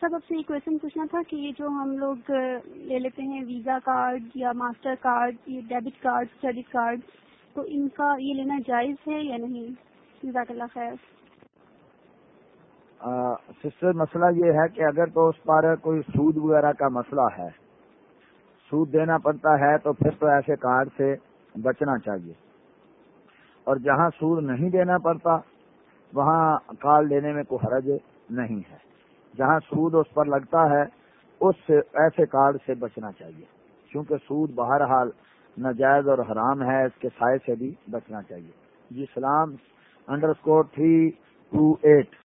سب آپ سے یہ کوشچن پوچھنا تھا کہ یہ جو ہم لوگ لے لیتے ہیں ویزا کارڈ یا ماسٹر کارڈ، یہ ڈیبٹ کارڈ، کریڈٹ کارڈ، تو ان کا یہ لینا جائز ہے یا نہیں؟ جزاک اللہ خیر۔ سسٹر، مسئلہ یہ ہے کہ اگر تو اس پر کوئی سود وغیرہ کا مسئلہ ہے، سود دینا پڑتا ہے تو پھر تو ایسے کارڈ سے بچنا چاہیے۔ اور جہاں سود نہیں دینا پڑتا، وہاں کال لینے میں کوئی حرج نہیں ہے۔ جہاں سود اس پر لگتا ہے، اس سے ایسے کارڈ سے بچنا چاہیے۔ کیونکہ سود بہرحال ناجائز اور حرام ہے، اس کے سائے سے بھی بچنا چاہیے۔ جی سلام underscore three two at